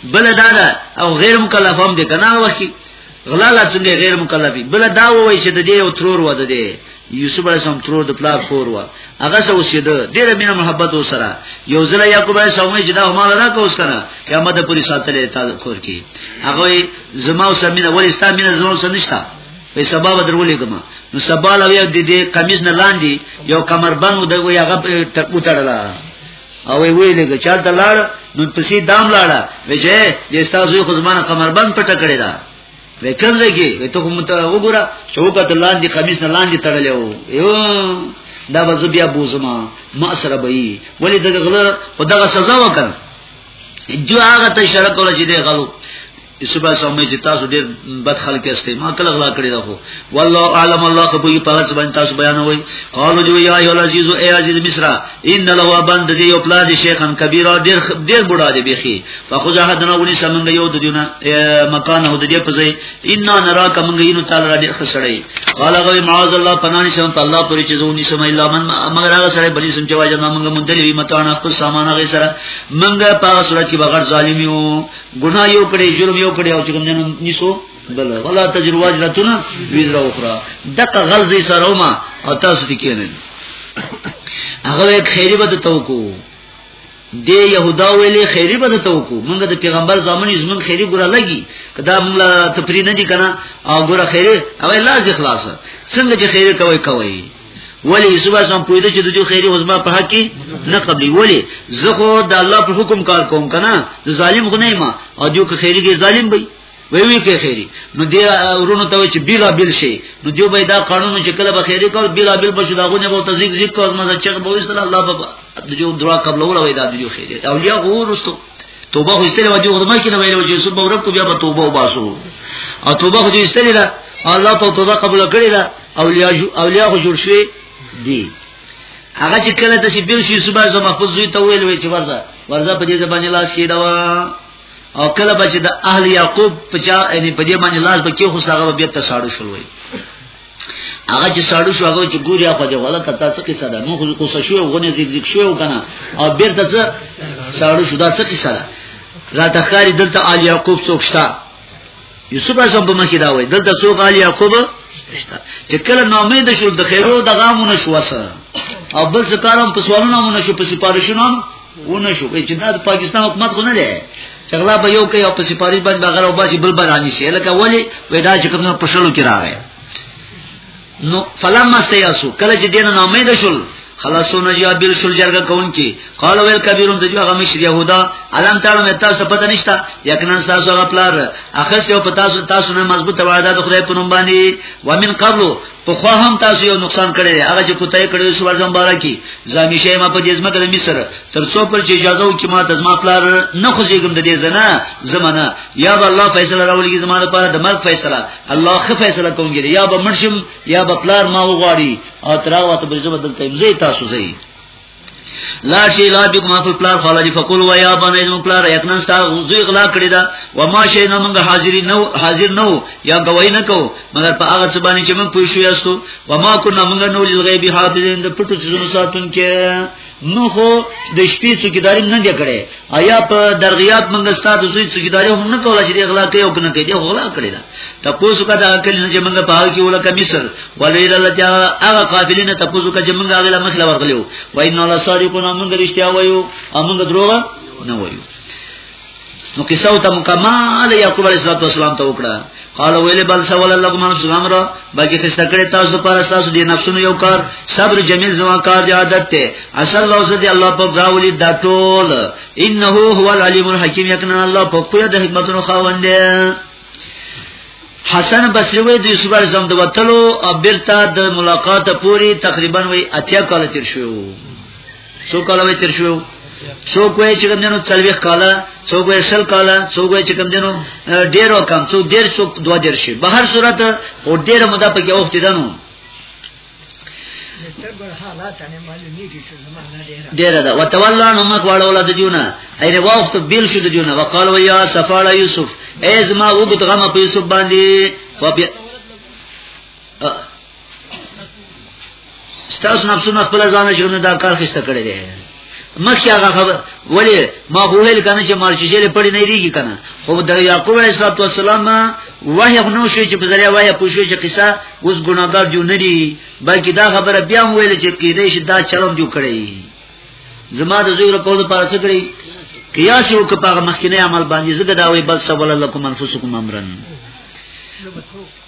بل دا ده او غیر مکلفم ده کنه وکی غلا لا څنګه غیر مکلف وي بل دا وایي چې د دې یو ترور وده دی یوسف علیه السلام ترور د پلار خور و هغه سه اوسید ډیر مینه محبت وسره یو ځله یعقوب علیه السلام چې دا مال را کوس کنه قیامت پوری ساتلې تا خور کی هغه زما او سمینه ولستا مینه زما سره نشته په سبب درولې کوم نو سبا لوي د دې قمیص نه لاندې یو کمربند د یو هغه ټکو تړلا او وی ویلې چې چا دلاړ نو پسې دام لاړه وجه د استادو خو زمانه کمربند پټ کړی دا وې کوم ځای کې ته کوم ته وګوره چې وګت لاندې خمیس نه لاندې تړلې وو یو دا به بیا بوزما ما سره به وي ولې دغه غل خدغه سزا وکړ جو هغه ته شرک ول چې دی غلو سبا سمې چې تاسو ډېر بد خلک یاست ما کله غلا کړی دا خو والله اعلم الله خو به په هغه باندې تاسو بیان وای قالو جو یا ایو العزیز ای عزیز مصر ان له بند دی یو پلا دی شیخن کبیر ډېر ډېر بوډا دی بخي فخذ حدنا ونی سمنګ یو د دیونه مکان هو د دې په ځای ان نرا کمنګ یو تعالی را دې خسړی قال غوی معاذ الله پنان شم په الله پرې چې زونی سم الا من مگر هغه سره بلی سم چې واجب نامنګ مونږ دې متانه خپل سامان هغه سره منګه په صورت کې بغیر ظالمیو ګناه یو کړي جرم یو کړي او چې کوم جن نیسو بل ولا تجر واجرتنا وزر اخرى دغه غلزي سره ما او تاسو دې کېنن هغه خیری بد توکو دی يهودا ویلې خیری بد توکو موږ د پیغمبر ځامن زمون خیری ګره لګي کدا موږ تفری نه دي کنه او ګره خیری او لاس اخلاص څنګه چې خیری کوي کوي ولی یوسف علیه السلام پوهیده چې د دې خیری وزما په حق کې نه قبلي ولی زه خو د الله په حکم کار کوم کنه د ظالم غنه ما او دیو که خیری کې ظالم وي وی وی کې خیری نو دی ورونو ته چې بیلا بیل شي نو دیو به دا قانون چې کله به خیری کول بیلا بیل بشو دا غونه به تزیق زیق کوز مزه چې به وستل الله بابا د جو دعا قبل ولا وی دا د جو خیری اولیاء غورستو توبه خو استله وجه غوډمه کې نه ویلو چې سبب ورکو بیا به توبه وباسو او توبه خو دې استله الله ته توبه قبول کړی دا اولیاء اولیاء جوړ شوی دی هغه چې کله ته چې بیر شي صبح زما خپل زوی ته ویل وی چې ورځه ورځه په دې زبانه لاس کې دا او کله به چې د اهل یعقوب په چا یعنی په دې باندې لاس به کې خو هغه بیا ته ساړو شول وی هغه چې ساړو شو هغه چې ګوریا خو دې ولا کته څه قصه ده نو خو کوسه شو غونه زیګ زیګ شو کنه او بیر ته څه ساړو شو دا څه قصه ده را تخاری دلته آل یعقوب څوک شته یوسف صاحب مخې دا وای دلته سو قال یعقوب چې کله نامید شو د خیرو د غامونه شو وسه او بل څه کارم په سوالونو مونږ شو په سپارښتنو ونه شو چې دا د پاکستان حکومت خو نه دی چغلا به یو کوي او په سپاری باندې بغیر او باسي بل برانی شي لکه ولی ودا چې کوم په شلو کې راغی نو فلما سیاسو کله چې دین نه امید شول خلاصو نه یا بیل شل جرګه کون کی قال ویل کبیرون د جوغه مشر یهودا علم تعالی مې تاسو پته نشتا یقینا تاسو هغه پلار اخس یو په تاسو تاسو نه مضبوطه وعده د خدای په نوم باندې ومن قبل په خو هم تاسو یو نقصان کړی هغه چې کوتای کړی شو ورځم بارا کی زمي شي ما په جسمه کې مصر تر څو پر چې اجازه و کې ما د زما پلار نه خوځېګم د دې زنه زمانہ یا الله فیصله راولېږي زمانه لپاره د مرګ فیصله الله خو فیصله کوم ګری یا به مرشم یا به پلار ما وغواړي او تراوه ته بجو بدل ته زی تاسو زی لا شی لا بک ما په پلار خاله دی فقول و یا بنی زم پلار یقنن ستا غوزی اغلا کړی دا و ما شی نه موږ حاضر نو حاضر نو یا گواہی نه کو مگر په هغه څه باندې چې موږ پوښیو یاستو و ما کو نه موږ نو غیبی حافظین د پټو چیزونو ساتونکو نو خو د شپې څوکیداری نه دی کړی آیا په درغیات منګه ستاسو زوی څوکیداری هم نه کوله چې غلا کوي او کنه کوي دی غلا کړی دا تاسو کا دا کلی نه چې منګه په هغه کې ولکه مصر ولې الله جا هغه قافلین تاسو کا چې منګه هغه مسله ورغلیو وای نو الله صادقونه منګه رښتیا وایو او منګه دروغ نه وایو نو قصه او ته مکمل یعقوب علیه السلام ته وکړه قال ویل بل سوال الله کوم سلام را باقي خسته کړي تاسو پر تاسو دي نفسونو یو کار صبر جمیل زما کار دی عادت ته اصل الله سدي الله په غاولي دا ټول انه هو العلیم الحکیم یقینا الله په پوهه د حکمتونو خاوند دی حسن بصری وی د یوسف علیه السلام د وتلو او بیرته د ملاقات پوری تقریبا وی اتیا کال تیر شو سو کاله وې تیر شو سو کوی چې کوم دینو څلويخ کاله سو کوی شل کاله سو کوی چې کوم دینو ډیرو کم سو ډیر سو دوا ډیر شي بهر صورت او ډیر مده پکې وخت دنو ډیر ده وتولان هم کواړو لا د جونا اې وخت بیل شو د جونا وقالو یا صفاله یوسف ای زما وګت غم په یوسف باندې ستاسو نفسونه خپل ځان شرونه دا کار خسته کړی دی مخکې هغه خبر ولی ما وویل کنه چې مارشیشل پړې نه ریږي کنه خو د یعقوب علیه السلام وحی نو شو چې په ذریعہ وحی پوښو چې قصه اوس ګناګار جو نه دی بلکې دا خبره بیا ویل چې کېدې شي دا چلم جو کړی زما د زوی رکو د پاره څه کړی قیاس یو کپاغه مخکنه عمل باندې زګداوي بل سبول لكم انفسکم امرن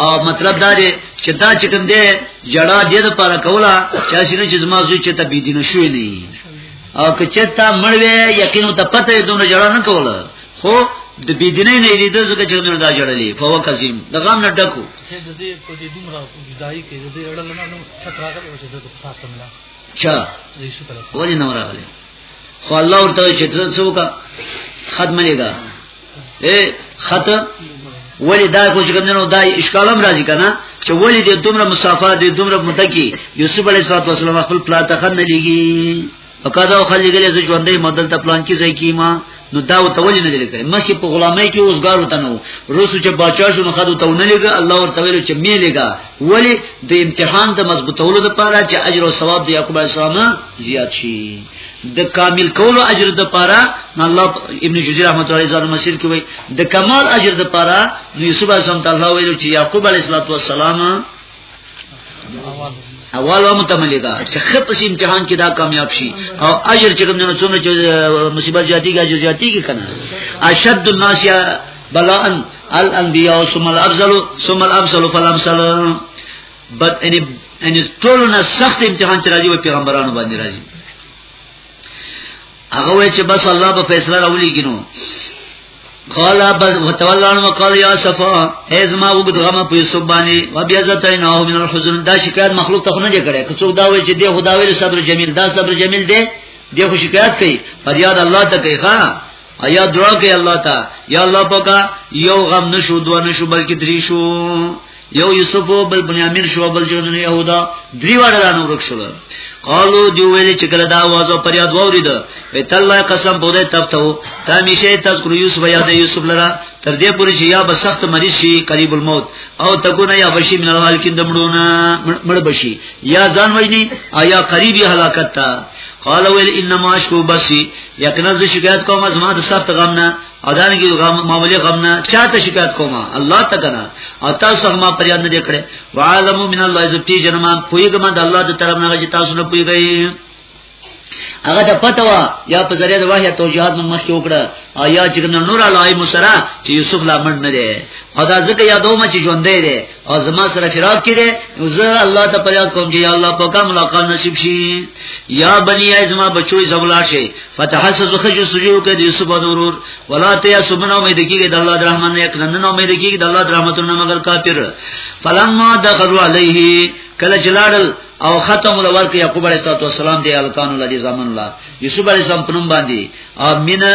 او مطلب دا دی چې دا چې کوم دی جړه دې د پاره کولا چې شنو چې زما زوی چې ته بي دین شوې نه او که چې تا مړوي یقینو ته پته یې دومره جړه نه کوله خو د بي دین نه لري د زګه چې نه دا جړلې فوا کظیم د غم نه ډکو چې د دې په دې دومره جدای کې د دې اړل نه نو څکراغه او چې د خاتم نه چا ولی نو راغلی خو الله ورته چې تر څوکا ختمه لګا اے خط ولی دا کوچ کمنو دا اشکالم راځي کنه چې ولی دې دومره مسافات دې دومره متکی یوسف علیه السلام خپل پلاټ خن نه لګي وکدا خو لګلې چې ژوندې مدل ته پلان کې ځای کیما نو دا ته ولې نه لګي مخې په غلامۍ کې اوسګار وته نو روسو چې بچا شو نو خدو ته نه لګي الله ورته ویل چې می لګا ولی د امتحان د مضبوطولو لپاره چې اجر او ثواب د یعقوب علیه السلام زیات شي د کامل کولو اجر د پاره الله ابن جوزی رحمت الله علیه مسیر کوي د کمال اجر د پاره یوسف علیه السلام تعالی ویلو چې یعقوب علیه السلام اول و متملی دا چې خط شي امتحان کې دا کامیاب شي او اجر چې کوم نه څونه چې مصیبت زیاتی کې اجر زیاتی کې کنه اشد الناس بلاء الانبیاء ثم الافضل ثم الافضل فالامثل بد ان ان ټول نه سخت امتحان چې راځي او پیغمبرانو باندې راځي هغه وای چې بس الله په فیصله راولي کینو قال بس وتولان وقال يا صفا ازما وګد غم په یوسف باندې وبيزت نه من الحزن دا شکایت مخلوق ته نه جکړي که څوک دا وایي چې دی خداوی صبر جمیل دا صبر جمیل دی دی خو شکایت کوي فریاد الله ته کوي ښا ایا دعا کوي الله ته یا الله پاکا یو غم نشو دوه نشو بلکې درې شو یو یوسف بل بنیامین شو بل جنن یهودا درې وړه رانو رخصل قالو دی ویل چې کله دا आवाज او پریاد وورید وی تعالی قسم بوده تفتو تا میشه تذکر یوسف یاد یوسف لرا تر دې پورې چې یا به سخت مریض شي قریب الموت او تکونه یا بشي من الحال کې دمړونه مړ بشي یا ځان وجني او یا قریبي هلاکت تا قال ویل انما اشکو بسی یقینا زه شکایت کوم زما د سخت غم نه او دا نه کې غم معاملې غم نه چاته شکایت کوم الله ته کنه او تاسو ما پریاد نه کړې وعلم من الله عز وجل جنم پویګم د الله د طرف نه چې تاسو نه پویګی هغه د پتوا یا په ذریعہ د وحی توجیهات من مخ وکړه او یا چې نور علای مسرا چې یوسف لا منډ نه دی خدا ځکه یادوم چې ژوندې دی او زما سره شراک کړي زه الله ته پریاد کوم چې الله په کوم ملاقات نصیب شي یا بنی ای زما بچوي زبلار شي فتحسس خج سجو کې د یوسف ضرور ولا ته سبنا امید کیږي د الله د رحمان نه کنن امید کیږي د الله د رحمتونو مگر کافر فلما دخلوا علیه کله جلاړل او ختم لور کې یعقوب علیه السلام دی الکان الذی زمن الله یوسف علیه السلام پنوم باندې امینه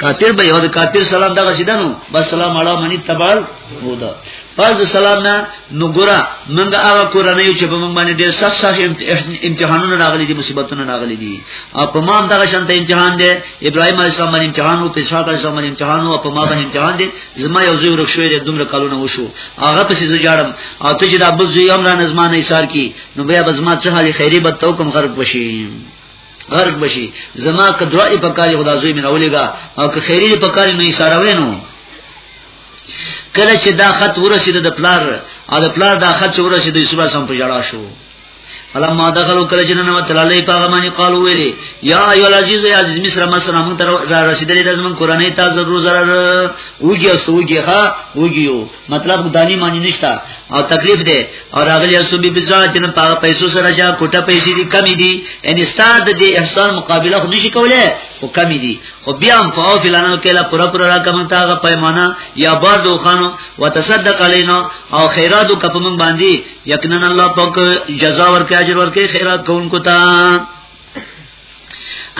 کافر به یو د کافر سلام دغه سیدنو بس سلام علی منی تبال هودا پس د سلام نه نو ګورا منګه هغه کورنۍ چې په موږ باندې ډېر سخت سخت امتحانونه راغلي دي مصیبتونه راغلي دي او په ما دغه شانت امتحان دی ابراهیم علیه السلام باندې امتحان او پیسا علیه السلام باندې امتحان او په ما باندې امتحان دی زما یو زوی ورک شوی دی دومره کالونه وشو هغه پسې زه جاړم او ته چې د ابو زوی امران زمانه ایثار کی نو بیا بزما څه حالي خیری به تو کوم غرب وشي غرق بشي زما که دعای په کاری خدا زوی مې راولېګا او که خیری په کاری نه اشاره وینو کله چې دا خط ورسید د پلار او د پلار دا خط ورسید یوسف سم په جړا شو فلما دخلوا کله چې نن وتل الله په غمانی قالو ویلي یا ایو العزیز یا عزیز مصر مصر موږ تر را رسیدلې د زمون قرآنی ته ضرور ضرر وګي اوسوګي ها وګيو مطلب دانی معنی نشتا او تکلیف دی او راغلی اسوبی بزا چې نه پاغه پیسو سره جا کوټه پیسې دي کمی دي ان استاد د احسان مقابله خو نشي کولای خو کمی دي خو بیا هم په فلانو کې لا پورا پورا رقم ته هغه پیمانه یا بار دوخانو وتصدق علینا او خیراتو کپمن باندې یقینا الله پاک جزا ورکړي اجر ورکړي خیرات کوونکو ته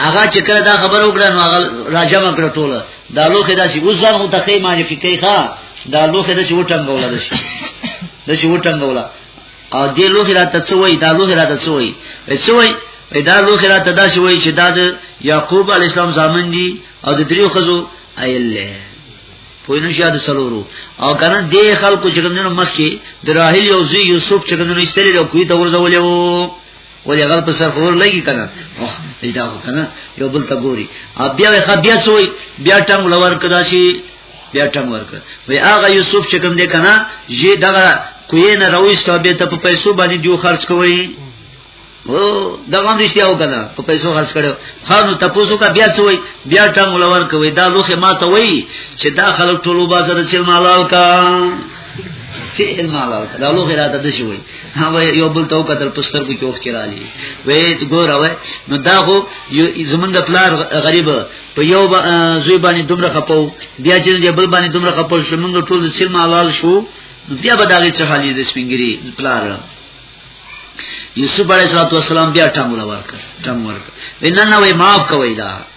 هغه چې کړه دا خبر وکړه نو هغه راجم کړ ټوله دا لوخه داسې وزن او تخې معنی فکرې ښا دا لوخه داسې وټنګ ولا داسې داسې وټنګ ولا او دې لوخه راته څه وای دا لوخه راته څه وای څه وای دا لوخه راته داسې وای چې دا د یعقوب علی السلام زامن دي او د دریو خزو ایله پوینو شیا د سلورو او کنه دې خلکو چې کوم نه مخکي د راهل یو زی یوسف چې کوم نه استری له کوی ته ورځولې وو ولې غل په سر خور لګي کنه اوه پیدا کنه یو بل ته ګوري ا بیا ښه بیا سوې بیا ټنګ لور کدا شي بیا ټنګ ورک وی هغه یوسف چې کوم دی کنه یی دغه کوی نه راويستو به ته په پیسو باندې جو خرج کوی او دا هم رښتیا وکړه په پیسو خرج کړو خانو تاسو کا بیا څوی بیا ټنګ لور کوي دا لوخه ماته وای چې دا خلک ټولو بازار چل مالال کا چې علم علاو دا لوغه را ده شي وي هغه یو بل تو قدر پستر کو چوخ چرالي وې ګور اوه نو دا هو زمونږ پلار غریب په یو زوی باندې دومره خپو بیا چې بل باندې دومره خپو شمنګ ټول سلم حلال شو بیا به داغه څه حالې د سپینګری پلار یوسف علیه السلام بیا ټنګ ورکړ ټنګ ورکړ ویننه وای معاف کوي دا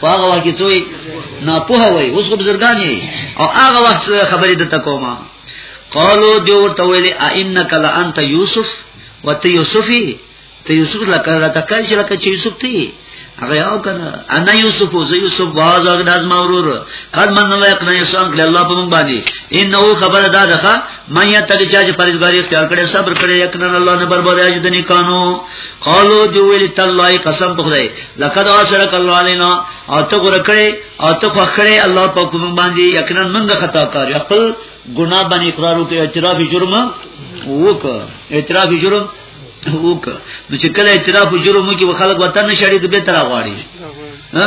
خو هغه وخت کې څوی نه پوه وای اوس خو بزرګان یې او هغه وخت خبرې د تکوما قالو دی ورته ویلې ائنک لانت یوسف وته یوسفی ته یوسف لکه لکه کای چې لکه چې یوسف تی هغه یو کنه انا یوسف او زه یوسف باز هغه داس ما ورور قد من الله یقنا یسان کړي الله په مونږ باندې انه خبر دا ده ما یا تل چې چې پرېزګاری اختیار کړي صبر کړي یقنا الله نه برباد اج د نیکانو قالو دی ویل تلای قسم په خدای لقد اشرك الله علينا او ته ګور کړي او ته خو کړي الله په کوم باندې یقینا موږ خطا کار خپل ګناه باندې اقرار وکړي اعتراف جرم وک اعتراف جرم وک نو چې کله اعتراف جرم وکړي خلک وطن نشړي د به تر غواړي ها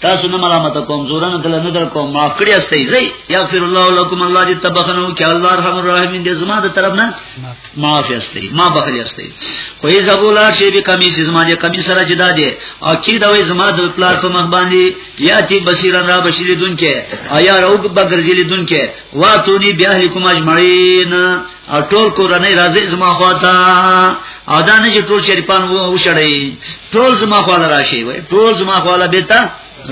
تاسو نه ملامت کوم زورن دل نه در کوم معاف کړی استئ زئی یغفر الله لكم الله دې تبخنو کې الله ارحم الراحمین دې زما د طرف نه معاف استئ ما بخلی استئ خو یې زبولا شی به کمی چې زما دې کمی سره جدا دې او چې دا وې زما د پلار په مخ باندې یا چې بصیر را بشیر دن کې آیا روغ بغرزیل دن کې واتونی بیاهلکم اجمعین او ټول کورنۍ راځي زما خواته او دا نه چې ټول شریفان وو شړې ټول زما خواله راشي وای ټول زما خواله بیت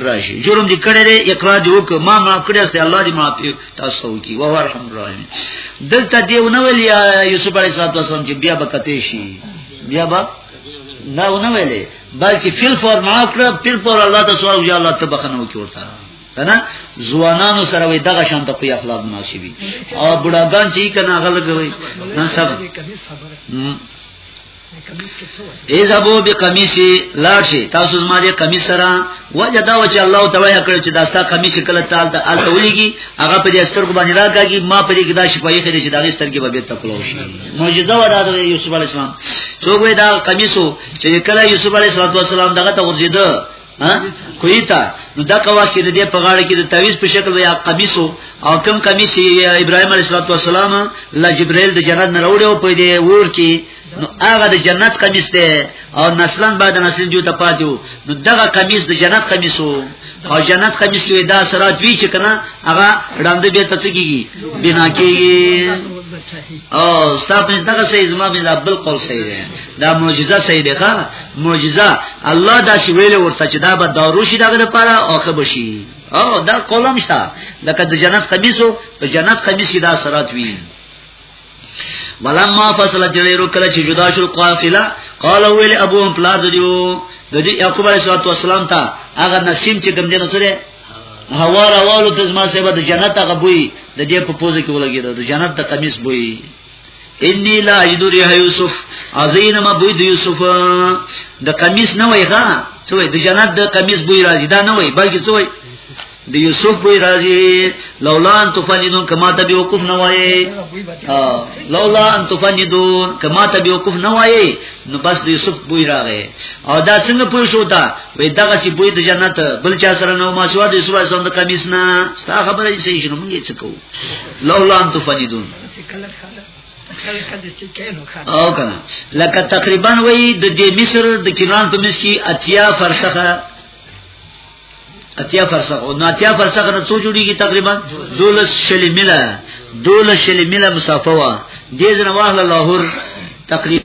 راشي جرم دې کړی دی اقرار دی وک ما معاف کړی است الله دې معاف تاسو کی او ارحم الراحمین دلته دی نو ویل یوسف علیه السلام چې بیا بکته شي بیا با نه ونه ویلې بلکې فل فور معاف کړ فل فور الله تاسو او یا الله ته بخنه وکړه کنه ځوانانو سره وي دغه شان ته خو اخلاق مناسبي او بډاګان چې کنه غلګ وي نن سب اذهبوا بقميصي لاشي تاسو زما دې قمیص سره وجدا و چې الله تعالی کړ چې دا ستا قمیص کله تعال ته ال تولېږي هغه په دې سترګو باندې راکاږي ما په دې کې دا شپې خېدې چې دا سترګې به بیرته کولو شي معجزه ودا د یوسف علی السلام څوګوي دا قمیصو چې کله یوسف علی السلام دغه ته ورځیده ها کویتا نو دا کوا چې د دې په غاړه کې د تعویز په شکل یا قمیصو او کم قمیص ابراهیم علیه السلام لا جبرئیل د جنت نه راوړو په دې ور کې نو هغه د جنت قمیص دی او نسلن بعد نسلن جو ته پاتیو نو دغه قمیص د جنت قمیصو او جنت قمیص وی دا سرات وی چې کنه هغه وړاندې به تڅ کیږي بنا کیږي او ستاسو دغه سې زما به دا بل قول صحیح دی دا معجزه صحیح دی ښا معجزه الله دا شی ویل ورته چې دا به دارو شي دغه لپاره او خبر شي او دا قولم شته لکه د جنت خمیسو په جنت خمیسي دا سرات وی ولما فصل جلیرو کله چې جدا شو قافله قال ویل ابو هم پلاز دیو د دې یعقوب علیه السلام ته هغه نسیم چې کوم دینه سره هوا راوالو ته زما سیبه د جنت هغه بوی د دې په پوزه کې ولګیدو د جنت د قمیص بوی انی لا اجد ریح یوسف ازین ما بوی د یوسف د قمیص نه وای ښا څه وای د جنت د قمیص بوی راځي دا نه وای بلکې څه وای د یوسف بوی راځي لولا ان تفنیدون کما ته بیوقف نه وای لولا ان تفنیدون کما ته بیوقف نه وای نو بس د یوسف بوی راغی او دا څنګه پوه شو تا وې دغه چې بوی د جنت بل چا سره نو ما سوا د یوسف علیه السلام د قمیص نه ستا خبره یې صحیح شنو مونږ یې څه کوو لولا ان تفنیدون او کنه لکه تقریبا وې د دې مصر د کنان په مصر کې اتیا فرسخه اتیا فرسخه نو اتیا فرسخه نه څو جوړیږي تقریبا 12 شل میله 12 شل میله مسافه وا دې ځنه واهله لاهور تقریبا